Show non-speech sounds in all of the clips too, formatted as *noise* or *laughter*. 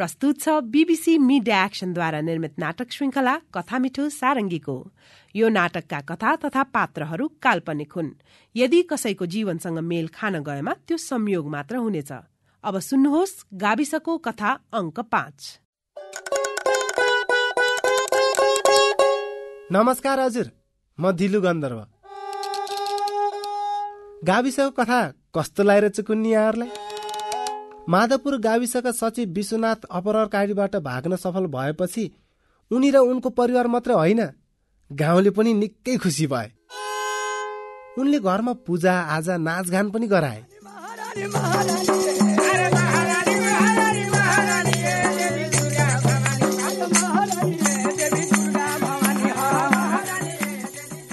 प्रस्तुत छ BBC media एक्सनद्वारा निर्मित नाटक श्रृङ्खला कथा मिठो सारङ्गीको यो नाटकका कथा तथा पात्रहरू काल्पनिक हुन्। यदि कसैको जीवनसँग मेल खान गएमा त्यो संयोग मात्र हुनेछ। अब सुन्नुहोस् गाविसको कथा अङ्क पाँच। नमस्कार हजुर म दिलु गन्धर्व। गाविसको कथा कस्तो लगाइरहेछ कुन्नी यहाँहरूलाई? माधवपुर गाविसका सचिव विश्वनाथ अपहरणकारीबाट भाग्न सफल भएपछि उनी र उनको परिवार मात्रै होइन गाउँले पनि निकै खुसी भए। उनले घरमा पूजा आजा नाचगान पनि गराए।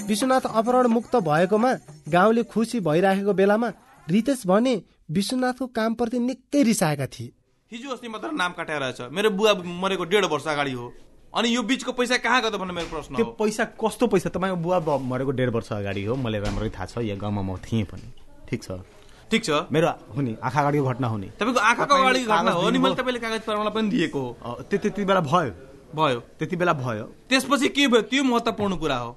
विश्वनाथ अपहरण मुक्त भएकोमा गाउँले खुसी भइराखेको बेलामा रितेश भने विश्वनाथको कामप्रति निकै रिसाएका थिए। हिजो अस्ति मात्र नाम काटेर रहेछ मेरो बुवा मरेको डेढ वर्ष अगाडि हो। अनि यो बिचको पैसा कहाँ गयो भन्ने मेरो प्रश्न त्यो पैसा कस्तो पैसा? तपाईँको बुवा मरेको डेढ वर्ष अगाडि हो। मलाई राम्ररी थाहा छ। यहाँ गाउँमा म थिएँ पनि। ठिक छ? ठिक छ। मेरो हुने आँखा अगाडिको घटना हुने। तपाईँको आँखाको अगाडि घटना हो। अनि मैले। तपाईँले कागज प्रमाण पनि दिएको हो। त्यो त्यति बेला भयो। भयो। त्यति बेला भयो। त्यसपछि के भयो? त्यो महत्त्वपूर्ण कुरा हो।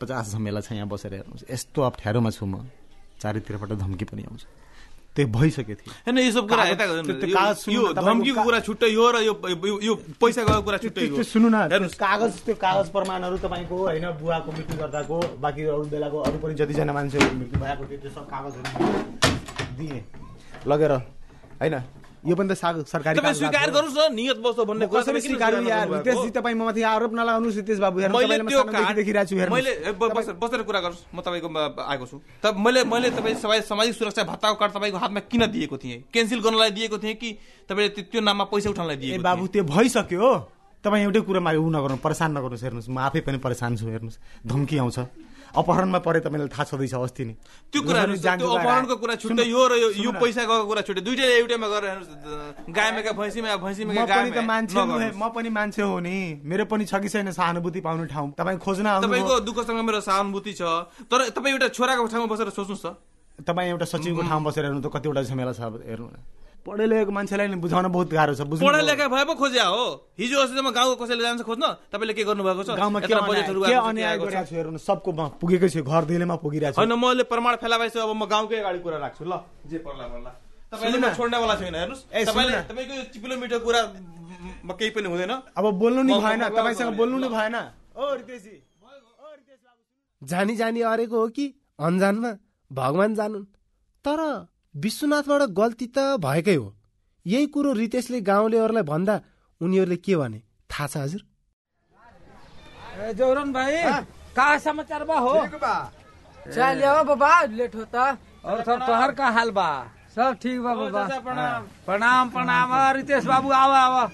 पचास झमेला छ यहाँ बसेर हेर्नुहोस्। यस्तो अप्ठ्यारोमा छु म। चारैतिरबाट धम्की पनि आउँछ। त्यो भइसकेको थियो होइन यो सब कुरा यो- धम्कीको कुरा छुट्टै हो र यो यो- यो पैसा गएको कुरा छुट्टै हो। सुन्नु न कागज त्यो कागज प्रमाणहरू तपाईँको होइन बुवाको मृत्यु गर्दाको बाँकी अरू बेलाको अरू पनि जतिजना मान्छेहरू मृत्यु भएको थियो त्यो सब कागजहरू दिएँ। लगेर होइन। यो पनि त सरकारी स्वीकार। गर्नुहोस् न नियत बस्दो भन्ने म कसरी स्वीकार? रितेशजी तपाईँ ममाथि आरोप नलाउनुहोस् रितेश बाबु। मैले म त्यो देखिरहेको छु। मैले बसेर कुरा गर्नुहोस्। म तपाईँको मा- आएको छु। तब मैले मैले तपाईँ सबै सामाजिक सुरक्षा भत्ताको कार्ड तपाईँको हातमा किन दिएको थिएँ? क्यान्सल गर्नलाई दिएको थिएँ कि तपाईँले त्यो- नाममा पैसा उठाउनलाई दिएको बाबु त्यो भइसक्यो तपाईँ एउटै कुरोमा ऊ नगर्नु परेसान नगर्नुहोस् हेर्नुहोस्। म आफै पनि परेसान छु हेर्नुहोस्। धम्की आउँछ। अपहरणमा परे तपाईँलाई थाहा छँदैछ अस्ति नै। त्यो कुरा जसरी जान त्यो अपहरणको। कुरा छुट्टै हो र यो यो। पैसा गएको कुरा छुट्टै। दुइटै एउटैमा गरेर हेर्नुहोस् गायमा भैँसीमा भैँसीमा मान्छे। म पनि मान्छे हो नि। मेरो पनि छ कि छैन सहानुभूति पाउने ठाउँ। तपाईँ खोज्न तपाईँको दुःखसँग मेरो सहानुभूति छ। तर तपाईँ एउटा छोराको ठाउँमा बसेर सोच्नुहोस् त। तपाईँ एउटा सचिवको ठाउँ बसेर हेर्नु त कतिवटा झमेला छ हेर्नु। पढे लेखेको मान्छेलाई नि बुझाउन बहुत गाह्रो छ पढा लेखा भए पो खोज्या हो। हिजो अस्तिसम्म गाउँको कसैले जान्छ खोज्न? तपाईँले के गर्नुभएको छ? गाउँमा के अन्याय छ, हेर्नु सबको म पुगेकै छु घर दैलेमा पुगिरहेको छु। होइन मैले प्रमाण फेला भएछु अब म गाउँकै अगाडि कुरा राख्छु ल। जे पर्ला पर्ला। तपाईँले सुन्नु म न। छोड्नेवाला छैन हेर्नुहोस्। ए, सुन्नु तपाईँले न। तपाईँको यो चिपिलो मिठो कुरा म केही पनि हुँदैन। अब बोल्नु नि म- भएन म- म- तपाईँसँग म- बोल्नु नि ल। भएन। ओ रितेशजी। जानी जानी अरेको हो कि अन्जानमा? भगवान जानुन्। तर विश्वनाथबाट गल्ती त भएकै हो। यही कुरो रितेशले गाउँलेहरूलाई भन्दा उनीहरूले के भने? थाहा छ हजुर? ए, जौरन भाई का समाचार बा हो? चल आओ बाबा लेट होता। और सब तोहर का हाल बा? सब ठीक बा बाबा। प्रणाम। प्रणाम रितेश बाबू आवा आवा।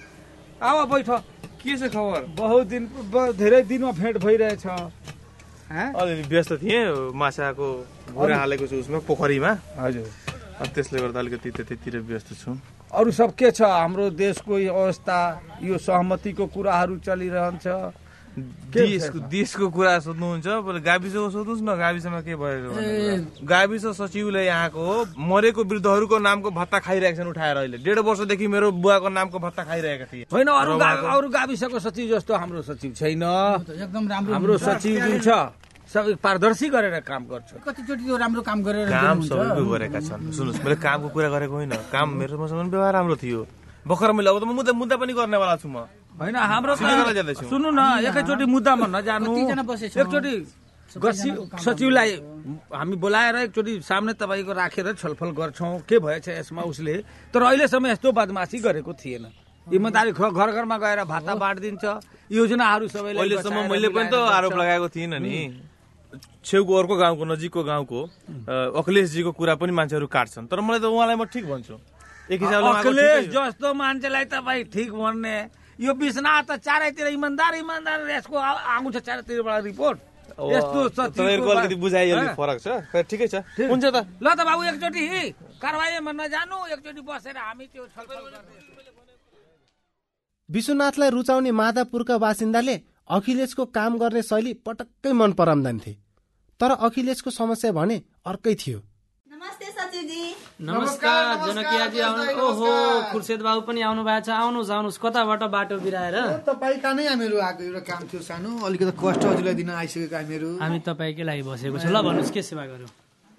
आवा बैठो। के छ खबर? बहुत दिन धेरै दिनमा भेट भइरहेछ। हैं? अलिअलि व्यस्त थिएँ माछाको हालेको छु उसमा पोखरीमा। हजुर। त्यसले गर्दा अलिकति त्यतैतिर व्यस्त छु। अरू सब के छ? हाम्रो देशको अवस्था यो सहमतिको कुराहरू चलिरहन्छ। देशको? देशको कुरा सोध्नुहुन्छ? गाविसको सोध्नुहोस् न गाविसमा के भनेर। गाविस सचिवले यहाँको मरेको वृद्धहरूको नामको भत्ता खाइरहेका छन् उठाएर अहिले। डेढ वर्षदेखि मेरो बुवाको नामको भत्ता खाइरहेका थिए। होइन अरू अरू गाविसको सचिव जस्तो हाम्रो सचिव छैन। एकदम राम्रो हाम्रो सचिव जुन छ। सबै पारदर्शी गरेर काम गर्छ। कतिचोटि त्यो राम्रो काम गरेर काम। सबैको गरेका छन्। सुन्नुहोस् मैले कामको कुरा गरेको होइन। काम मेरो मसँग व्यवहार राम्रो थियो। भर्खर मैले अब त मुद्दा मुद्दा पनि गर्नेवाला छु म। होइन हाम्रो। सुन्नु न एकैचोटि मुद्दामा नजानु? एकचोटि सचिवलाई हामी बोलाएर एकचोटि सामने तपाईँको राखेर छलफल गर्छौँ। के भएछ यसमा उसले? तर अहिलेसम्म यस्तो बदमासी गरेको थिएन। इमान्दारी घर घर घरमा गएर भाता बाँडिदिन्छ योजनाहरू सबैलाई अहिलेसम्म मैले पनि त आरोप। लगाएको थिइनँ नि। छेउको अर्को गाउँको नजिकको गाउँको अखिलेशजीको कुरा पनि मान्छेहरू काट्छन्। तर मलाई त उहाँलाई म ठिक भन्छु। एक हिसाबले अखिलेश। जस्तो मान्छेलाई तपाईँ ठिक भन्ने यो विश्वनाथ त चारैतिर इमान्दार इमान्दार यसको आउँछ चारैतिरबाट रिपोर्ट। यस्तो तपाईँहरूको अलिकति? फरक छ? ठिकै छ। हुन्छ त। ल त बाबु एकचोटि कारवाहीमा नजानु एकचोटि बसेर हामी त्यो विश्वनाथलाई रुचाउने माधापुरका बासिन्दाले अखिलेशको काम गर्ने शैली पटक्कै मन पराउँदैनथे तर अखिलेशको समस्या भने अर्कै थियो। नमस्ते सचिवजी। नमस्कार जनकियाजी आउनु ओहो खुर्सेद बाबु पनि आउनु भएको छ। आउनुहोस् आउनुहोस् कताबाट बाटो बिराएर? तपाईँ कहाँ नै हामीहरू आएको एउटा काम थियो सानो? अलिकति कष्ट हजुरलाई दिन आइसकेको हामीहरू। हामी तपाईँकै लागि बसेको छौँ। ल भन्नुहोस् के सेवा गरौँ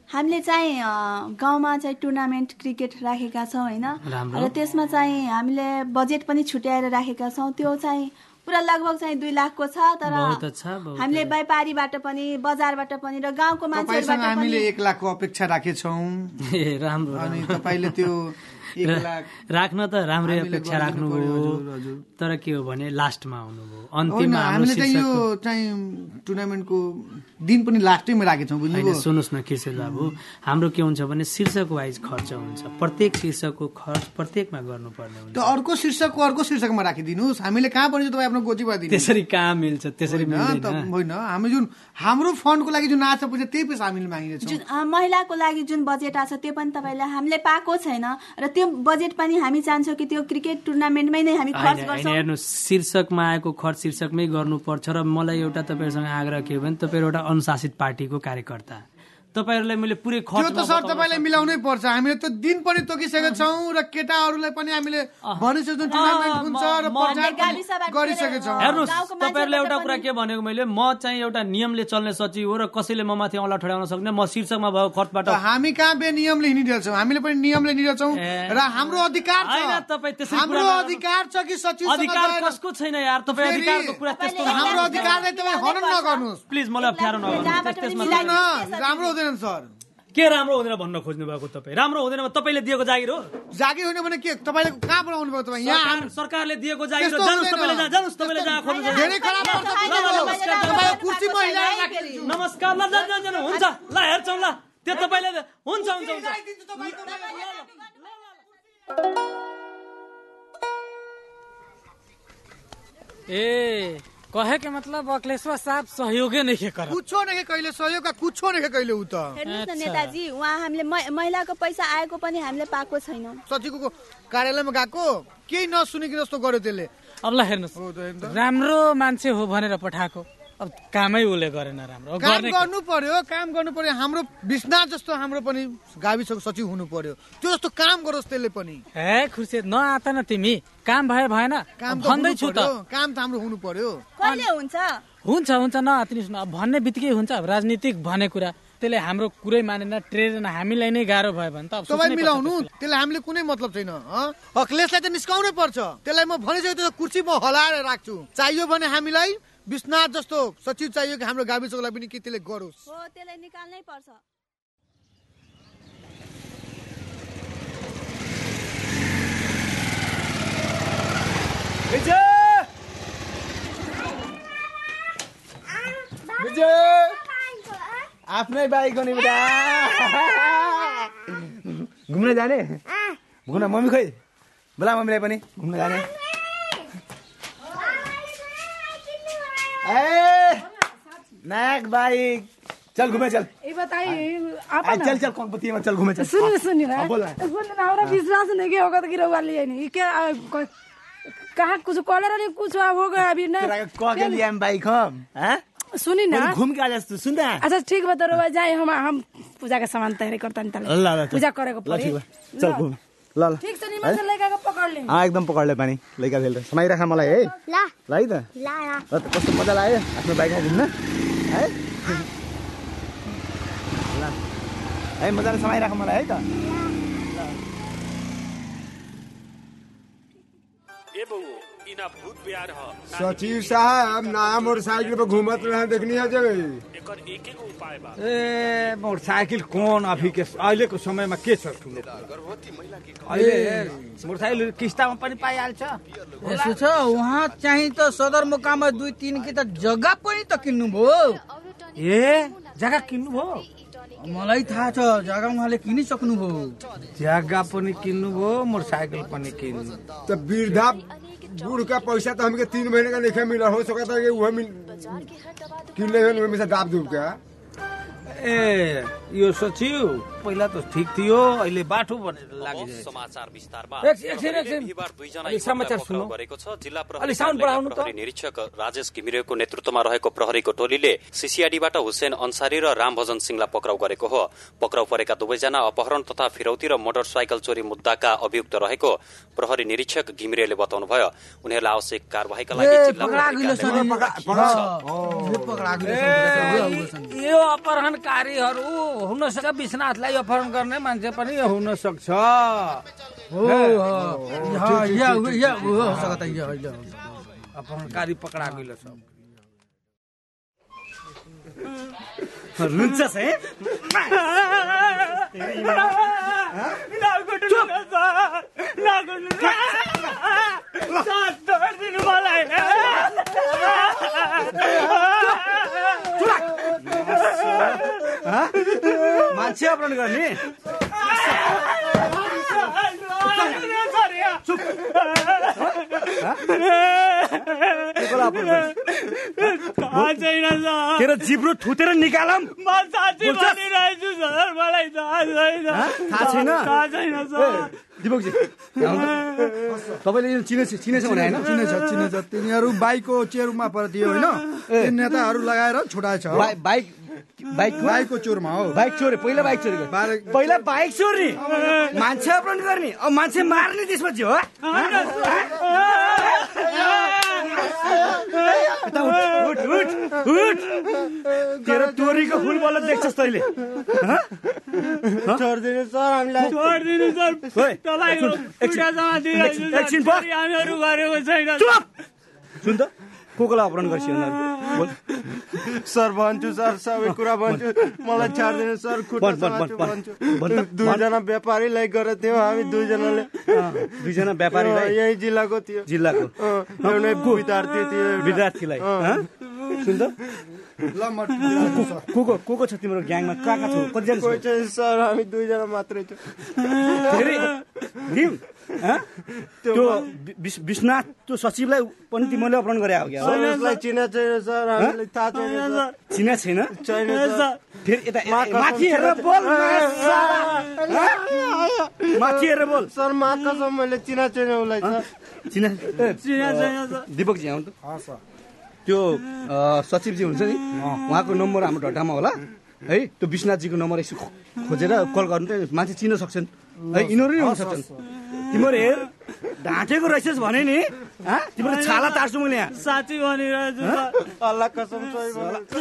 हामीले चाहिँ गाउँमा चाहिँ टुर्नामेन्ट क्रिकेट राखेका छौँ होइन। र त्यसमा चाहिँ हामीले बजेट पनि छुट्याएर राखेका छौँ। त्यो चाहिँ पुरा लगभग चाहिँ दुई लाखको छ तर हामीले व्यापारीबाट पनि बजारबाट पनि र गाउँको मान्छेहरूबाट हामीले पनि एक लाखको अपेक्षा राखेछौँ *laughs* राम्रो अनि। तपाईँले त्यो *laughs* राख्न त राम्रै अपेक्षा राख्नुभयो हजुर। तर के हो भने लास्टमा आउनुभयो। अन्तिममा हामीले चाहिँ यो चाहिँ टुर्नामेन्टको दिन पनि लास्टैमा राखेछौँ होइन बुझ्नुभयो। सुन्नुहोस् न किशोर बाबु। हाम्रो के हुन्छ भने शीर्षक वाइज खर्च हुन्छ। प्रत्येक शीर्षकको खर्च प्रत्येकमा गर्नुपर्ने हुन्छ। त अर्को शीर्षकको अर्को शीर्षकमा राखिदिनुहोस्। हामीले कहाँ पनि तपाईँ आफ्नो गोजीमा त्यसरी कहाँ मिल्छ त्यसरी होइन त मिल्दैन होइन। हामी जुन हाम्रो फन्डको लागि जुन आछ पैसा त्यही पैसा हामीले मागिनेछौँ जुन महिलाको लागि जुन बजेट आछ त्यो पनि तपाईँले हामीले पाएको छैन। र त्यो बजेट पनि हामी चाहन्छौँ कि त्यो क्रिकेट टुर्नामेन्टमै नै हामी खर्च गर्छौँ। हेर्नुहोस् शीर्षकमा आएको खर्च शीर्षकमै गर्नुपर्छ र मलाई एउटा तपाईँहरूसँग आग्रह के हो भने तपाईँहरू एउटा अनुशासित पार्टीको कार्यकर्ता। तपाईँहरूलाई मैले पुरै त्यो खर्च त सर तपाईँलाई मिलाउनै पर्छ। हामीले त दिन पनि तोकिसकेका छौँ र केटाहरूलाई पनि हामीले भनिसक्यो जुन टुर्नामेन्ट हुन्छ र गरिसकेका छौँ। हेर्नुहोस् तपाईँहरूलाई एउटा कुरा के भनेको मैले? म चाहिँ एउटा नियमले चल्ने सचिव हो र कसैले म माथि औँला ठड्याउन सक्ने म शीर्षकमा भएको खर्चबाट त हामी कहाँ बेनियमले हिँडिरहेछौँ? हामीले पनि नियमले हिँडिरहेछौँ। र हाम्रो अधिकार तपाईँ त्यसरी हाम्रो कुरा अधिकार छ कि सचिव अधिकार कसको छैन यार? तपाईँ अधिकारको कुरा त्यस्तो हाम्रो अधिकारलाई तपाईँ हनन नगर्नुहोस्। प्लिज मलाई अप्ठ्यारो नगर्नुहोस्। त्यस- राम्रो हुँदैन। सर के राम्रो हुँदैन भन्न खोज्नु भएको तपाईँ? राम्रो हुँदैन तपाईँले दिएको जागिर हो। जागिर होइन भने के? तपाईँले कहाँबाट आउनुभयो तपाईँ? यहाँ सरकारले दिएको जागिर जानुहोस्। तपाईँले जहाँ जानुहोस् तपाईँले जहाँ खोज्नु। धेरै खराब कुर्सी महिला। नमस्कार ल जानु जानु, जानु। हुन्छ ल हेर्छौँ ल। त्यो तपाईँले हुन्छ हुन्छ हुन्छ। ए। कहे के मतलब अखिलेश्वर साहब सहयोगै नहीं के कर कुछो नहीं कहिले सहयोग का कुछो नहीं कहिले उ त। हेर्नुहोस् न नेताजी उहाँ हामीले महिलाको पैसा आएको पनि हामीले पाएको छैनौँ। सचिवको कार्यालयमा गएको? केही नसुनेको जस्तो गर्यो त्यसले। अब ल हेर्नुहोस्। राम्रो मान्छे हो भनेर पठाएको। अब कामै उसले गरेन राम्रो। काम गर्ने पर्यो काम गर्नु पर्यो हाम्रो विश्वनाथ जस्तो हाम्रो पनि गाविसको सचिव हुनु पर्यो। त्यो जस्तो काम गरोस् त्यसले पनि। हे खुर्सिद नआत न तिमी। काम भए भएन काम भन्दैछु त काम त हाम्रो हुनु पर्यो। कहिले हुन्छ? हुन्छ हुन्छ नआतिनुहोस् न अब भन्ने बित्तिकै हुन्छ अब राजनीतिक भने कुरा। त्यसले हाम्रो कुरै मानेन ट्रेन हामीलाई नै गाह्रो भयो भने त पर्छ मिलाउनु। त्यसलाई। त्यसलाई हामीले कुनै मतलब छैन हँ? अखिलेशलाई त निस्काउनै पर्छ। त्यसलाई म भनिसकेको त्यो कुर्सी म हलाएर राख्छु। चाहियो भने हामीलाई विश्वनाथ जस्तो सचिव चाहियो कि हाम्रो गाविसको लागि पनि कि त्यसले गरोस्? हो त्यसलाई निकाल्नै पर्छ। आफ्नै बाइक हो नि बेटा। घुम्न जाने? घुम्न मम्मी खोइ बोला मम्मीलाई पनि घुम्न जाने। ए नायक बाइक चल घुमे चल। ये बताइए आप आ, चल चल में चल घूमे चल। सुनिए सुनिए ना हाँ, बोल ना सुनिए ना हमरा विश्वास नहीं कि होगा तो कि रहुआ लिए नहीं क्या आ, को- कहाँ कुछ कॉलर नहीं कुछ हो गया अभी ना। तेरा कह के लिए हम बाइक हम हैं सुनी ना। घूम के आ जा तू सुन ना। अच्छा ठीक बा तो रहुआ जाए हम हम पूजा के सामान तैयारी करता नहीं। पूजा चल घुम। ल ल। एकदम पकडले पानी। लैका भेल समाइराख मलाई है? ल। ल है त। ल त कस्तो मजा लाग्यो? आफ्नो बाइकमा घुम्न है? ल। है मजाले समाइराख मलाई है त। सचिव साहब नया मोटरसाइकिल पे घूमत रहे देखनी है जगह। ए मोटरसाइकिल कौन अभी के अहिलेको समयमा के छ ठुलो अहिले मोटरसाइकिल किस्तामा पनि पाइहाल्छ यसो छ? उहाँ चाहिँ त सदरमुकाममा दुई तिन कि त जग्गा पनि त किन्नु भयो ए जग्गा किन्नु भयो मलाई थाहा छ जग्गा उहाँले किनिसक्नु भयो जग्गा पनि किन्नु भयो मोटरसाइकिल पनि किन्नु। तो वृद्धा बूढ़ का पैसा तो हमके तीन महीने का नहीं मिला हो सकता है कि वह मिल किन ले वह में दाब दूब का ए यो सचिव। पहिला त ठिक थियो अहिले बाटो भनेर। समाचार विस्तारमा निरीक्षक राजेश घिमिरेको नेतृत्वमा रहेको प्रहरीको टोलीले सिसिआडीबाट हुसेन अन्सारी र रामभजन सिंहलाई पक्राउ गरेको हो पक्राउ परेका दुवैजना अपहरण तथा फिरौती र मोटरसाइकल चोरी मुद्दाका अभियुक्त रहेको प्रहरी निरीक्षक घिमिरेले बताउनुभयो उनीहरूलाई आवश्यक कार्यवाहीका लागि यो अपहरणकारीहरू हुन सक्छ विश्वनाथलाई अपहरण गर्ने मान्छे पनि हुन सक्छ। अपहरणकारी पकडा गइल सब। रुन्छस् है? मान्छे अपहरण गर्ने? तेरो जिब्रो थुतेर निकालम? थाहा छैन। दिपकजी तपाईँले यो चिने चिनेछ भने होइन? चिनेछ चिनेछ। तिनीहरू बाइकको चेरमा पर्थ्यो होइन? नेताहरू लगाएर छुटाएछ बाइक बाइक बाइक बाइकको चोरमा हो। बाइक चोरे पहिला बाइक चोरी पहिला बाइक चोर्ने मान्छे अपहरण गर्ने। अब मान्छे मार्ने त्यसपछि हो। यता उठ, उठ, उठ, उठ। तेरो तोरीको फुल बल्ल देख्छस् तैँले? छोडिदिनु सर हामीलाई। छोडिदिनु सर। एकछिन, बस। चुप! सुन त। को कोलाई अपहरण गर्छ। सर भन्छु सर सबै कुरा भन्छु। मलाई छाडिदिनु सर। दुईजना व्यापारीलाई गरेको थियौँ हामी दुईजनाले। दुईजना व्यापारीलाई? अँ, यही जिल्लाको थियो। जिल्लाको। विद्यार्थी थियो। विद्यार्थीलाई। अँ। हँ? सुन त ल म को को को को छ तिम्रो ग्याङमा? कहाँ कहाँ छौ? कतिजना सर हामी दुईजना मात्रै छौँ? त्यो विश- विश्वनाथ त्यो सचिवलाई पनि तिमीले अपहरण गरे हो क्या? सर उसलाई चिना छैन सर हामीलाई थाहा छैन सर। चिना छैन? छैन सर। फेरि यता मा ए, माथि हेरेर बोल माथि हेरेर बोल। सर मा कसम मैले चिना छैन उसलाई सर। चिना ए, दिपकजी आउनु त। त्यो सचिवजी हुन्छ नि? उहाँको नम्बर हाम्रो ढट्टामा होला। है त्यो विश्वनाथजीको नम्बर यसो खोजेर कल गर्नु त मान्छे चिन्न सक्छन्। है यिनीहरू नै हुन सक्छन्। तिमीहरू हेर ढाँटेको रहेछस् भने नि हँ? तिम्रो छाला तार्छु मैले यहाँ। साँच्ची भनिरहेछु अल्लाह कसम सही बोलेको छु।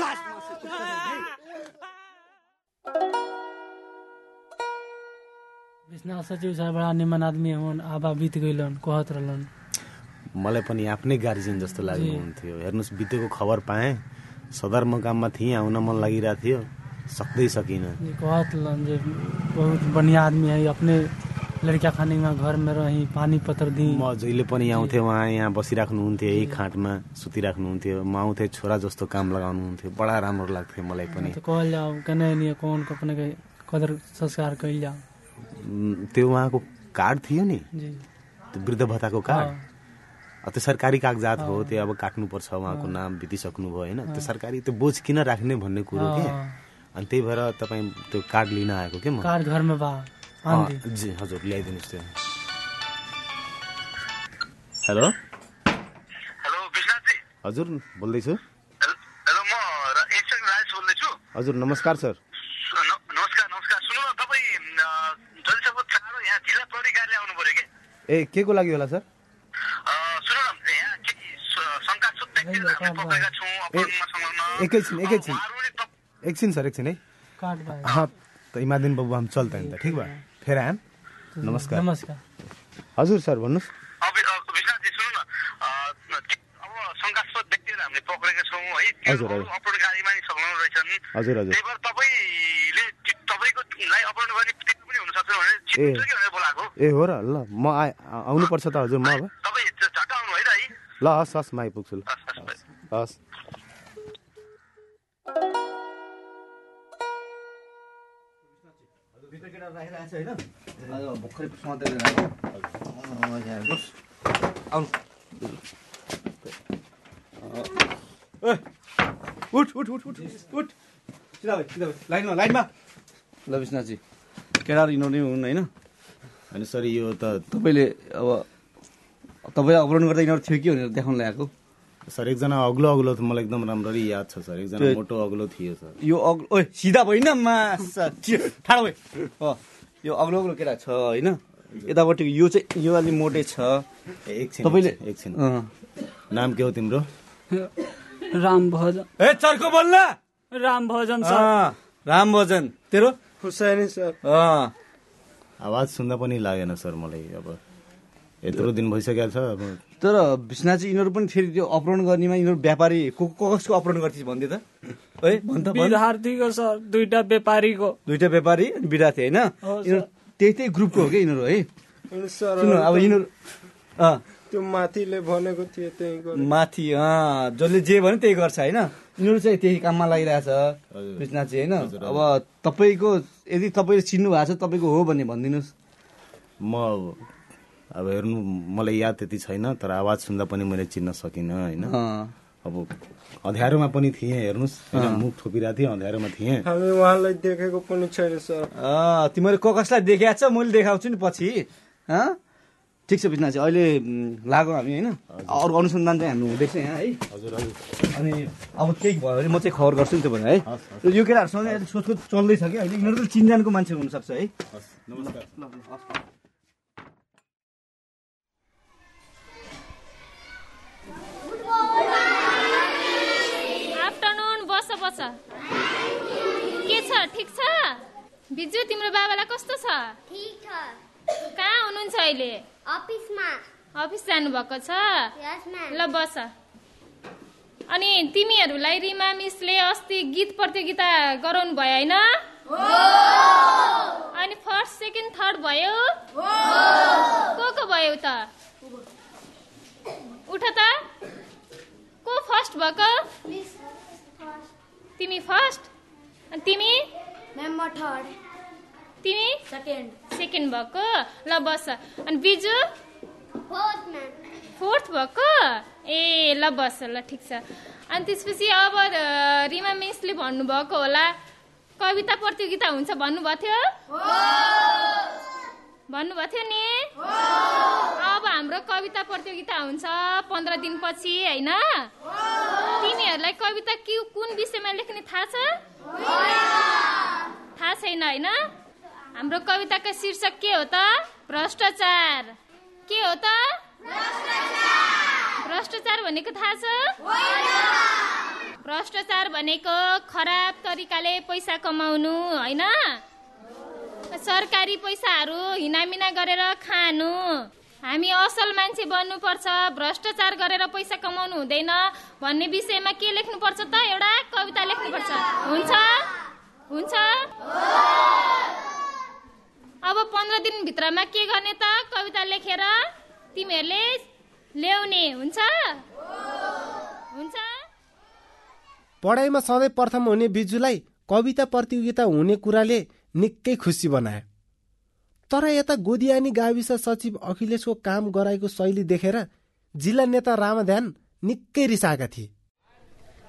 विश्वनाथ सचिव साहब बड़ा निमन आदमी हुन् आबा बीत गइलन कहत रहलन। मलाई पनि आफ्नै गार्जियन जस्तो लाग्नुहुन्थ्यो हेर्नुहोस् बितेको खबर पाएँ। सदरमुकाममा थिएँ आउन मन लागिरहेको थियो। सक्दै सकिनँ। जे बहुत बढ़िया आदमी है अपने लड़का खाने में घर में रही पानी पत्र दी। म जहिले पनि आउँथेँ उहाँ यहाँ बसिराख्नुहुन्थ्यो यही खाटमा सुतिराख्नुहुन्थ्यो। म आउँथेँ छोरा जस्तो काम लगाउनुहुन्थ्यो। बडा राम्रो लाग्थ्यो मलाई पनि। कहल जाओ कने कदर संस्कार उम्, त्यो उहाँको कार्ड थियो नि? त्यो वृद्ध भत्ताको कार्ड? त्यो सरकारी कागजात हो त्यो अब काट्नुपर्छ उहाँको नाम बितिसक्नु भयो होइन? त्यो सरकारी त्यो बोझ किन राख्ने भन्ने कुरो के। अनि त्यही भएर तपाईँ त्यो कार्ड लिन आएको के म? कार्ड घर में बा। अँ, आंधी जी हजुर ल्याइदिनुहोस् त्यो। हेलो? हजुर बोल्दैछु। हेलो म र- इन्स्पेक्टर राजेश बोल्दैछु। हजुर नमस्कार सर। नमस्कार नमस्कार। सुन्नु न तपाईँ अ, जतिसक्दो चाँडो यहाँ जिल्ला प्रहरी कार्यालय आउनु पर्यो कि? ए के को लागि होला सर? अ, सुन्नु न यहाँ केही स- शङ्कास्पद व्यक्तिहरू हामीले पक्रेका छौँ अपहरणमा संलग्न। एकैछिन एकैछिन एकछिन सर एकछिन है। तो इमादिन बाबू हम चलते हैं त ठीक बा फिर आएम नमस्कार। नमस्कार। हजुर सर भन्नुहोस्। हजुर, हजुर। हजुर ए। हो र ल म आए आ- आउनुपर्छ त हजुर म अब। तपाईँ झट्ट आउनु है त है ल हस् हस् म आइपुग्छु ल। हस्। भर्खरै समातेर राख्नु आउनु। ए, उठ उठ उठ उठ उठ। सिधा भाइ सिधा भाइ लाइनमा लाइनमा। ल विश्वनाथजी केटाहरू यिनीहरू नै हुन् होइन? होइन सर यो त तपाईँले अब तपाईँलाई अपहरण गर्दा यिनीहरू थियो कि भनेर देखाउन ल्याएको सर एकजना अग्लो अग्लो त मलाई एकदम राम्ररी याद छ सर। एकजना मोटो अग्लो थियो सर। यो अग्लो ओइ सिधा मासा ठाडो अँ यो अग्लो अग्लो केटा छ होइन? यतापट्टि यो चाहिँ यो अलि मोटे छ। एकछिन तपाईँले एकछिन। नाम के हो तिम्रो? राम भजन। ए चर्को बोल्न! राम भजन अँ, राम भजन। तेरो? खुर्सानी सर। अँ। आवाज सुन्दा पनि लागेन सर मलाई अब। यत्रो दिन भइसकेको छ अब तर विश्वनाथ चाहिँ यिनीहरू पनि फेरि त्यो अपहरण गर्नेमा यिनीहरू व्यापारी को को- कसको अपहरण गर्थे भन्थे त? है भन् त भन्। विद्यार्थीको सर दुईटा व्यापारीको। दुइटा व्यापारी अनि विद्यार्थी होइन? हो, यिनीहरू त्यही त्यही ग्रुपको हो क्या यिनीहरू है? सर सुन्नु अब यिनीहरू अँ। त्यो माथिले भनेको थियो त्यही माथि अँ जसले जे भन्यो त्यही गर्छ होइन? यिनीहरू चाहिँ त्यही काममा लागिरहेछ विश्वनाथ चाहिँ होइन? अब तपाईँको यदि तपाईँले चिन्नु भएको छ तपाईँको हो भने भनिदिनुहोस्। म अब हेर्नु मलाई याद त्यति छैन तर आवाज सुन्दा पनि मैले चिन्न सकिनँ होइन? अँ। अब अँध्यारोमा पनि थिएँ हेर्नुहोस्। मुख छोपिरहेको थिएँ अँध्यारोमा थिएँ। हामी उहाँलाई देखेको पनि छैन सर। अँ, तिमीहरू को कसलाई देखाएको छ? मैले देखाउँछु नि पछि? ठिक छ विश्वनाथ चाहिँ अहिले लागौँ हामी होइन? अरू अनुसन्धान चाहिँ हाम्रो हुँदैछ यहाँ है? हजुर हजुर। अनि अब केही भयो भने म चाहिँ खबर गर्छु नि त्यो भने है? यो केटाहरूसँग अहिले सोधखोज चल्दैछ कि अहिले यिनीहरू त चिनजानको मान्छे हुनसक्छ है? नमस्कार। बस के छ? ठिक छ? बिजु तिम्रो बाबालाई कस्तो छ? ठिक छ। कहाँ हुनुहुन्छ अहिले? अफिसमा। अफिस जानुभएको छ? ल बस। अनि तिमीहरूलाई रिमा मिसले अस्ति गीत प्रतियोगिता गराउनु भयो होइन? अनि फर्स्ट सेकेन्ड थर्ड भयो? को को भयो त उठ त। को फर्स्ट भएको? तिमी फर्स्ट अनि तिमी? म्याम म थर्ड तिमी? सेकेन्ड सेकेन्ड भएको। ल बस। अनि बिजु? फोर्थ भएको? ए ल बस ल ठिक छ। अनि त्यसपछि अब रिमा मिसले भन्नुभएको होला कविता प्रतियोगिता हुन्छ भन्नुभएको थियो? भन्नुभएको थियो नि? अब हाम्रो कविता प्रतियोगिता हुन्छ पन्ध्र दिनपछि होइन? तिमीहरूलाई कविता के कुन विषयमा लेख्ने थाहा छ? थाहा छैन होइन? हाम्रो कविताको शीर्षक के हो त? भ्रष्टाचार। के हो त? भ्रष्टाचार। भनेको थाहा छ? भ्रष्टाचार भनेको खराब तरिकाले पैसा कमाउनु होइन? सरकारी पैसाहरू हिनामिना गरेर खानु। हामी असल मान्छे बन्नुपर्छ भ्रष्टाचार गरेर पैसा कमाउनु हुँदैन भन्ने विषयमा के लेख्नुपर्छ त? एउटा कविता लेख्नुपर्छ। हुन्छ? हुन्छ? अब पन्ध्र दिनभित्रमा के गर्ने त? कविता लेखेर तिमीहरूले ल्याउने हुन्छ? हुन्छ? पढाइमा सधैँ प्रथम हुने बिजुलाई कविता प्रतियोगिता हुने कुराले निकै खुसी बनायो तर यता गोदियानी गाविस सचिव अखिलेशको काम गराएको शैली देखेर जिल्ला नेता रामध्यान निकै रिसाएका थिए।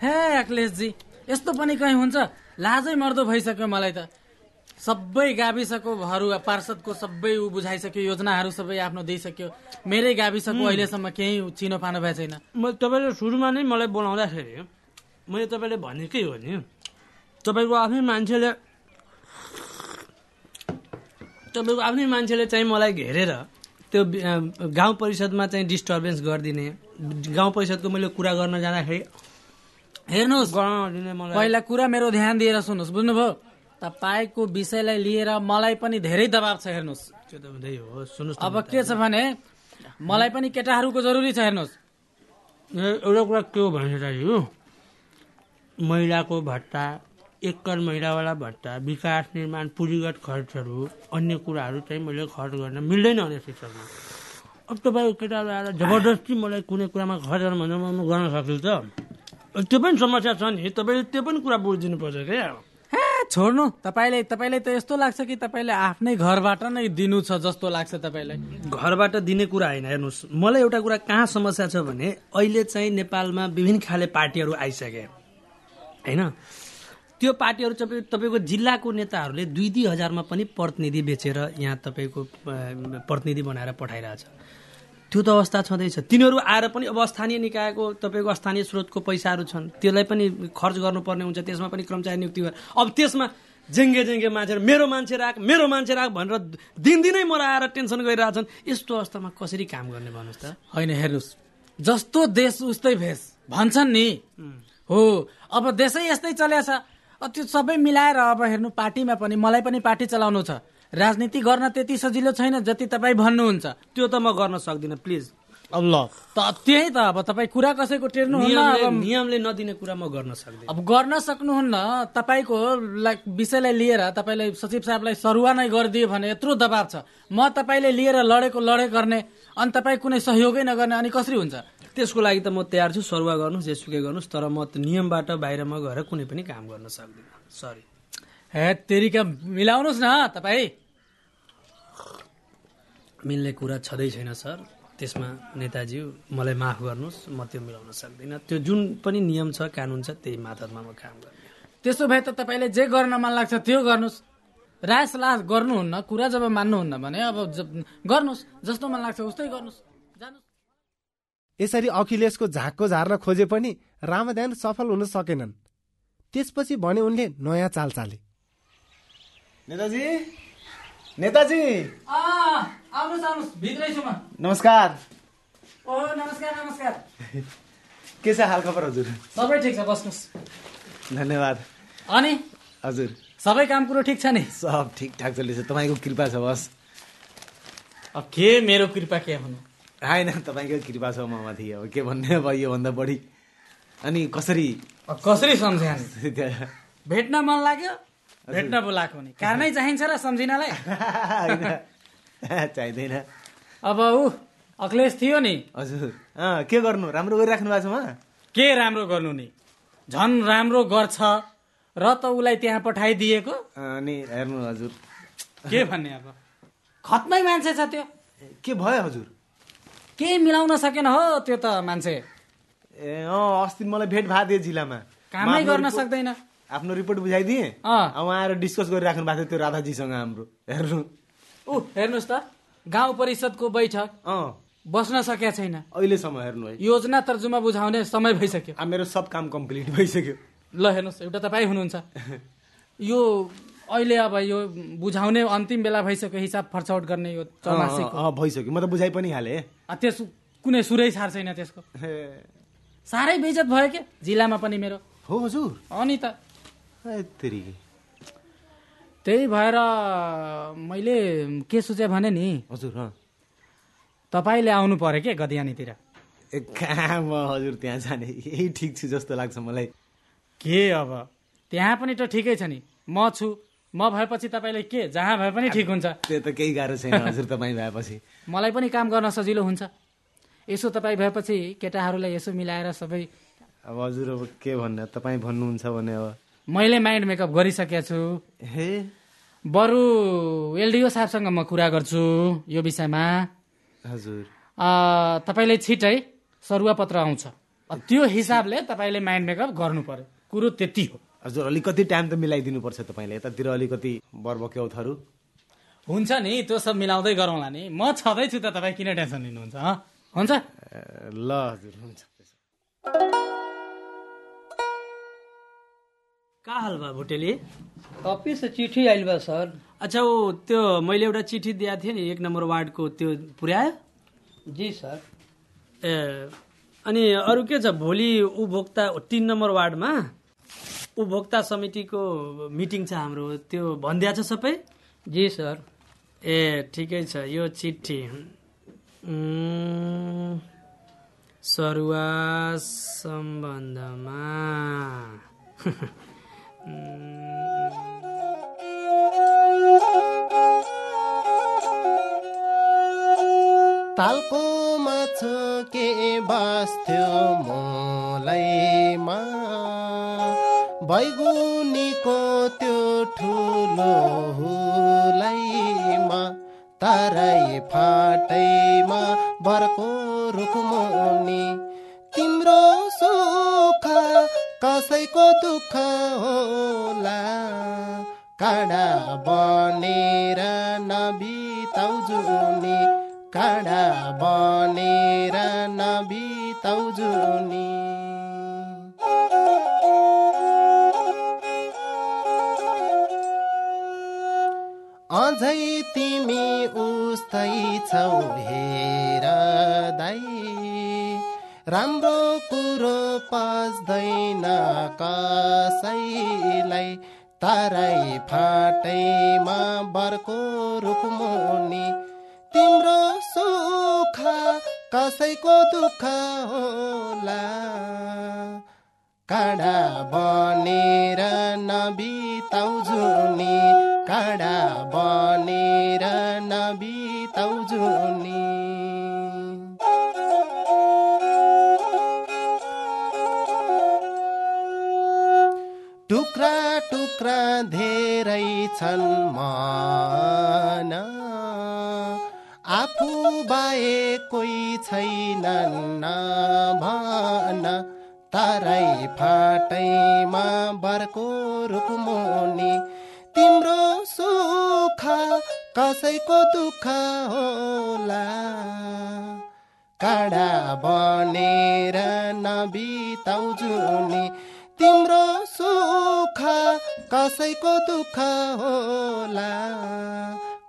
हे अखिलेशजी यस्तो पनि कहीँ हुन्छ? लाजै मर्दो भइसक्यो मलाई त। सबै गाविसको हरू पार्षदको सबै ऊ बुझाइसक्यो योजनाहरू सबै आफ्नो दिइसक्यो। मेरै गाविसको। अहिलेसम्म केही चिनो पानो भएको छैन म तपाईँले सुरुमा नै मलाई बोलाउँदाखेरि मैले तपाईँले भनेकै हो नि। तपाईँको आफ्नै मान्छेले तपाईँको आफ्नै मान्छेले चाहिँ मलाई घेरेर त्यो गाउँ परिषदमा चाहिँ डिस्टर्बेन्स गरिदिने। गाउँ परिषदको मैले कुरा गर्न जाँदाखेरि हेर्नुहोस्। पहिला कुरा मेरो ध्यान दिएर सुन्नुहोस्। बुझ्नुभयो? तपाईँको विषयलाई लिएर मलाई पनि धेरै दबाब छ हेर्नुहोस्। त्यो त हुँदै हो। सुन्नुहोस् अब के छ भने मलाई पनि केटाहरूको जरुरी छ हेर्नुहोस्। एउटा कुरा के हो भने दाजु? महिलाको भत्ता एकल महिलावाला भत्ता विकास निर्माण पुँजीगत खर्चहरू अन्य कुराहरू चाहिँ मैले खर्च गर्न मिल्दैन भने शिक्षकमा। अब तपाईँको केटाहरू आएर जबरजस्ती मलाई कुनै कुरामा खर्च गर्नु भन्दा म गर्न सक्छु त त्यो पनि समस्या छ नि। तपाईँले त्यो पनि कुरा बुझिदिनु पर्छ क्या। हे छोड्नु। तपाईँले तपाईँलाई त यस्तो लाग्छ कि तपाईँले आफ्नै घरबाट नै दिनु छ जस्तो लाग्छ तपाईँलाई। घरबाट दिने कुरा होइन। हेर्नुहोस् मलाई एउटा कुरा कहाँ समस्या छ भने अहिले चाहिँ नेपालमा विभिन्न खाले पार्टीहरू आइसके। होइन? त्यो पार्टीहरू तपाईँ तपाईँको जिल्लाको नेताहरूले दुई दुई हजारमा पनि प्रतिनिधि बेचेर यहाँ तपाईँको प्रतिनिधि बनाएर पठाइरहेछ। त्यो त अवस्था छँदैछ। तिनीहरू आएर पनि अब स्थानीय निकायको तपाईँको स्थानीय स्रोतको पैसाहरू छन्। त्यसलाई पनि खर्च गर्नुपर्ने हुन्छ। त्यसमा पनि कर्मचारी नियुक्ति गर अब त्यसमा जेङ्गे जेङ्गे मान्छेहरू मेरो मान्छे राख मेरो मान्छे राख भनेर दिनदिनै मलाई आएर टेन्सन गरिरहेछन्। यस्तो अवस्थामा कसरी काम गर्ने भन्नुहोस् त? होइन हेर्नुहोस्। जस्तो देश उस्तै भेष। भन्छन् नि। हो। अब देशै यस्तै चलेछ। त्यो सबै मिलाएर अब हेर्नु पार्टीमा पनि मलाई पनि पार्टी चलाउनु छ। राजनीति गर्न त्यति सजिलो छैन जति तपाईँ भन्नुहुन्छ। त्यो त म गर्न सक्दिनँ प्लिज। अब ल। त त्यही त अब तपाईँ कुरा कसैको टेर्नुहुन्न नियमले अब नियमले नदिने कुरा म गर्न सक्दिनँ। अब गर्न सक्नुहुन्न। तपाईँको लाइक विषयलाई लिएर तपाईँलाई सचिव साहबलाई सरुवा नै गरिदियो भने यत्रो दबाब छ। म तपाईँले लिएर लडेको लडे गर्ने अनि तपाईँ कुनै सहयोगै नगर्ने अनि कसरी हुन्छ? त्यसको लागि त म तयार छु सरुवा गर्नुहोस् जेसुकै गर्नुहोस् तर म त नियमबाट बाहिरमा गएर कुनै पनि काम गर्न सक्दिनँ। सरी हे तेरिका मिलाउनुहोस् न तपाईँ। मिल्ने कुरा छँदै छैन सर। त्यसमा नेताज्यू मलाई माफ गर्नुहोस् म त्यो मिलाउन सक्दिनँ। त्यो जुन पनि नियम छ कानुन छ त्यही मातहतमा म काम गर्छु त्यसो भए त तपाईँले जे गर्न मन लाग्छ त्यो गर्नुहोस्। राय सल्लाह गर्नुहुन्न कुरा जब मान्नुहुन्न भने अब गर्नुहोस् जस्तो मन लाग्छ उस्तै गर्नुहोस्। यसरी अखिलेशको झाकको झार्न खोजे पनि रामध्यान सफल हुन सकेनन्। त्यसपछि भने उनले नयाँ चाल चाले। नेताजी? नेताजी? भित्रै छु म। नमस्कार। ओ नमस्कार नमस्कार। *laughs* के छ हाल खबर हजुर? सबै ठिक छ बस्नुहोस्। धन्यवाद। अनि? हजुर। सबै काम कुरो ठिक छ नि? सब ठिकठाक चल्दैछ तपाईँको कृपा छ बस। अब के मेरो कृपा के हुनु? होइन तपाईँको कृपा छ म माथि अब के भन्ने अब योभन्दा बढी। अनि कसरी? कसरी सम्झ्या नि? त्यहाँ- भेट्न मन लाग्यो भेट्न बोलाएको नि कारणै चाहिन्छ र सम्झिनलाई। चाहिँदैन। अब ऊ अखिलेश थियो नि। हजुर। अँ, के गर्नु? राम्रो गरिराख्नु भएको छ उहाँ? के राम्रो गर्नु नि? झन् राम्रो गर्छ। र त उसलाई त्यहाँ पठाइदिएको। अनि हेर्नु हजुर। के भन्ने अब? खत्मै मान्छे छ त्यो। के भयो हजुर? केही मिलाउन सकेन हो त्यो त मान्छे। ए अँ अस्ति मलाई भेट भएको थियो जिल्लामा। कामै गर्न सक्दैन। आफ्नो रिपोर्ट बुझाइदिएँ। उहाँ आएर डिस्कस गरिराख्नु भएको थियो त्यो राधाजीसँग हाम्रो। हेर्नु। ऊ हेर्नुहोस् त। गाउँ परिषदको बैठक। अँ। बस्न सकेका छैन। अहिलेसम्म हेर्नु है। योजना तर्जुमा बुझाउने समय भइसक्यो। मेरो सब काम कम्प्लिट भइसक्यो। ल हेर्नुहोस् एउटा तपाईँ हुनुहुन्छ। *laughs* यो अहिले अब यो बुझाउने अन्तिम बेला भइसक्यो हिसाब फर्चौट गर्ने यो चौमासिक भइसक्यो। म त बुझाइ पनि हालेँ। त्यस कुनै सुरै सार छैन त्यसको साह्रै बेइज्जत भयो के? जिल्लामा पनि मेरो। हो हजुर। अनि त। त्यही भएर मैले के सोचे भने नि हजुर तपाईँले आउनु पर्यो के गदियानीतिर ए, कहाँ म हजुर त्यहाँ जाने? यही ठिक छु जस्तो लाग्छ मलाई। के अब? त्यहाँ पनि त ठिकै छ नि। म छु। म भएपछि तपाईँले के? जहाँ भए पनि ठिक हुन्छ। त्यो त केही गाह्रो छैन हजुर तपाईँ भएपछि। मलाई पनि काम गर्न सजिलो हुन्छ। यसो तपाईँ भएपछि केटाहरूलाई यसो मिलाएर सबै अब हजुर अब के भन्ने तपाईँ भन्नुहुन्छ भने अब मैले माइन्ड मेकअप गरिसकेको छु। हे? बरु एलडिओ साहबसँग म कुरा गर्छु यो विषयमा। हजुर। तपाईँले छिटै सरुवा पत्र आउँछ। त्यो हिसाबले तपाईँले माइन्ड मेकअप गर्नु पर्यो। कुरो त्यति हो। हजुर अलिकति टाइम त मिलाइदिनु पर्छ तपाईँले। यतातिर अलिकति बर्बक्यौथहरू हुन्छ नि त्यो सब मिलाउँदै गरौँला नि। म छँदैछु त तपाईँ किन टेन्सन लिनुहुन्छ हँ? हुन्छ? ल हजुर हुन्छ। का हाल बा भोटेली? ऑफिस से चिट्ठी आइल बा सर। अच्छा वो त्यो मैले एउटा चिठी दिएको थिएँ नि एक नम्बर वार्डको त्यो पुर्यायो? जी सर। ए अनि अरू के छ? भोलि उपभोक्ता तिन नम्बर वार्डमा? उपभोक्ता समितिको मिटिङ छ हाम्रो। त्यो भनिदिया छ सबै? जी सर। ए ठिकै छ। यो चिठी सरुवा सम्बन्धमा। *laughs* तालको माछु के बस्थ्यो मोलैमा। बैगुनीको त्यो ठुलो हुलैमा तराई फाटैमा बरको रुखमुनि। तिम्रो सुख कसैको दुःख होला? काँडा बनेर नबिताउ जुनी काँडा बनेर नबिताउ जुनी। अझै तिमी उस्तै छौ हेर दाई। राम्रो कुरो पस्दैन कसैलाई। ताराई फाटैमा बर्को रुखमुनि। तिम्रो सुख कसैको दुःख होला। काँडा बनेर नबिताउ जुनी। काँडा बनेर नबिताउ जुनी टुक्रा टुक्रा धेरै छन् मन। आफू बाहे कोही छैनन् भन। तारै फाटैमा बर्को रुखमुनि कसैको दुःख होला? काँडा बनेर नबिताउ जुनी तिम्रो सुख कसैको दुःख होला?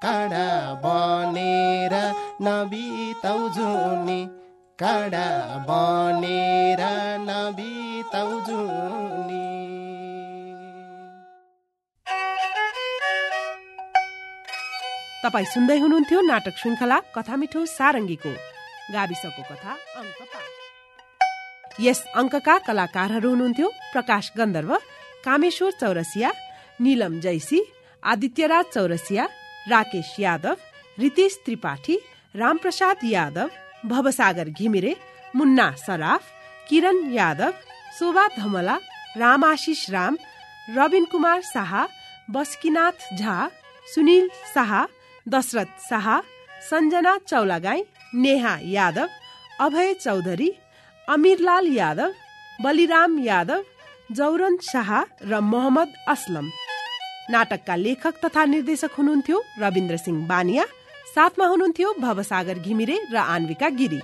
काँडा बनेर नबिताउ जुनी काँडा बनेर नबिताउ जुनी तपाईँ सुन्दै हुनुहुन्थ्यो नाटक श्रृङ्खला कथा मिठो सारङ्गीको। गाविसको कथा अङ्क यस अङ्कका कलाकारहरू हुनुहुन्थ्यो प्रकाश गन्धर्व कामेश्वर चौरसिया निलम जैसी आदित्यराज चौरसिया राकेश यादव रितेश त्रिपाठी रामप्रसाद यादव भवसागर घिमिरे मुन्ना सराफ किरण यादव शोभा धमला रामाशिष राम रविन कुमार शाह बस्कीनाथ झा सुनिल शाह दशरथ शाह सञ्जना चौलागाई नेहा यादव अभय चौधरी अमिरलाल यादव बलिराम यादव जौरन शाह र मोहम्मद असलम। नाटकका लेखक तथा निर्देशक हुनुहुन्थ्यो रविन्द्र सिंह बानिया साथमा हुनुहुन्थ्यो भवसागर घिमिरे र आन्विका गिरी।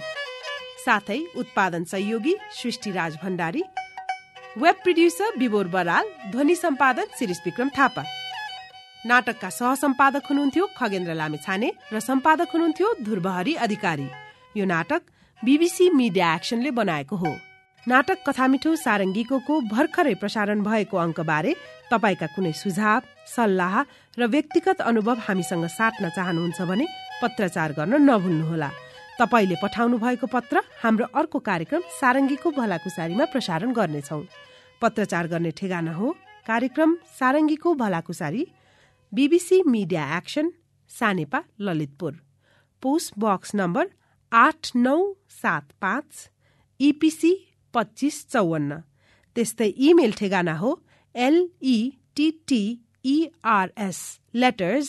साथै उत्पादन सहयोगी सृष्टिराज भण्डारी वेब प्रोड्युसर विबोर बराल ध्वनि सम्पादन शिरिष विक्रम थापा। नाटकका सहसम्पादक हुनुहुन्थ्यो खगेन्द्र लामेछाने र सम्पादक हुनुहुन्थ्यो ध्रुवहरी अधिकारी। यो नाटक बीबीसी मिडिया एक्सनले बनाएको हो। नाटक कथा मिठो सारङ्गीको भर्खरै प्रसारण भएको अङ्कबारे तपाईँका कुनै सुझाव सल्लाह र व्यक्तिगत अनुभव हामीसँग साट्न चाहनुहुन्छ भने पत्रचार गर्न नभुल्नुहोला। तपाईँले पठाउनु भएको पत्र हाम्रो अर्को कार्यक्रम सारङ्गीको भलाकुसारीमा प्रसारण गर्नेछौ। पत्रचार गर्ने ठेगाना हो। कार्यक्रम सारङ्गीको भलाकुसारी BBC media action Sanepa Lalitpur post box number आठ नौ सात पाँच इपिसी पच्चिस चौवन्न. त्यस्तै इमेल ठेगाना हो LETTERS letters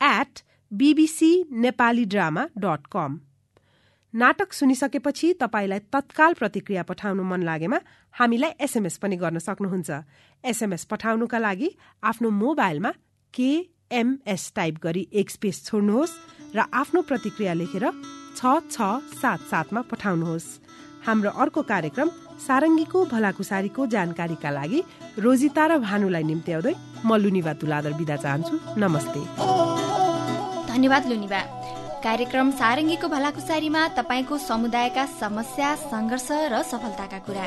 at BBC Nepali drama dot com नाटक सुनिसकेपछि तपाईँलाई तत्काल प्रतिक्रिया पठाउनु मन लागेमा हामीलाई एसएमएस पनि गर्न सक्नुहुन्छ। एसएमएस पठाउनुका लागि आफ्नो मोबाइलमा केएमएस टाइप गरी एक स्पेस छोड्नुहोस् र आफ्नो प्रतिक्रिया लेखेर छ छ सात सातमा पठाउनुहोस्। हाम्रो अर्को कार्यक्रम सारङ्गीको भलाकुसारीको जानकारीका लागि रोजिता र भानुलाई निम्त्याउँदै म लुनिवा तुलादर बिदा चाहन्छु। नमस्ते। धन्यवाद लुनिबा कार्यक्रम सारङ्गीको भलाकुसारीमा तपाईँको समुदायका समस्या सङ्घर्ष र सफलताका कुरा।